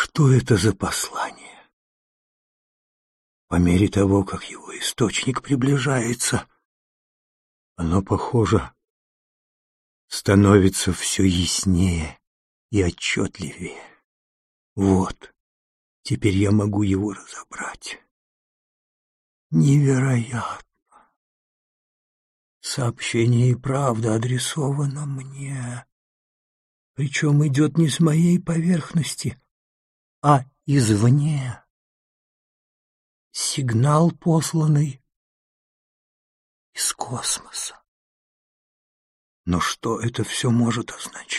Что это за послание? По мере того, как его источник приближается, оно, похоже, становится все яснее и отчетливее. Вот, теперь я могу его разобрать. Невероятно. Сообщение и правда адресовано мне. Причем идет не с моей поверхности, а извне. Сигнал, посланный из космоса. Но что это все может означать?